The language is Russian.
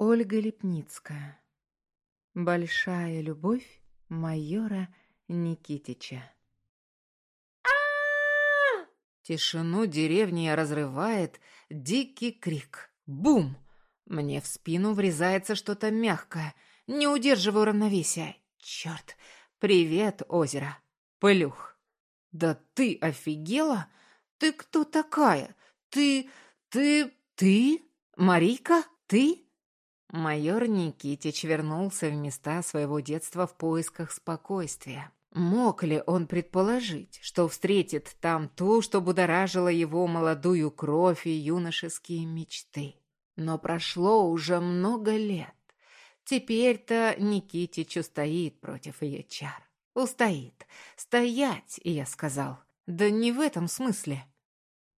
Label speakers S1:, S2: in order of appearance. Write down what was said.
S1: Ольга Лепницкая. Большая любовь майора Никитича. Тишину деревни разрывает дикий крик. Бум! Мне в спину врезается что-то мягкое. Не удерживаю равновесия. Черт! Привет, озеро. Пылюх. Да ты офигела? Ты кто такая? Ты... ты... ты? Марика? Ты? Майор Никитич вернулся в места своего детства в поисках спокойствия. Мог ли он предположить, что встретит там ту, что будоражило его молодую кровь и юношеские мечты? Но прошло уже много лет. Теперь-то Никитич устоит против ее чар. Устоит. Стоять, я сказал. Да не в этом смысле.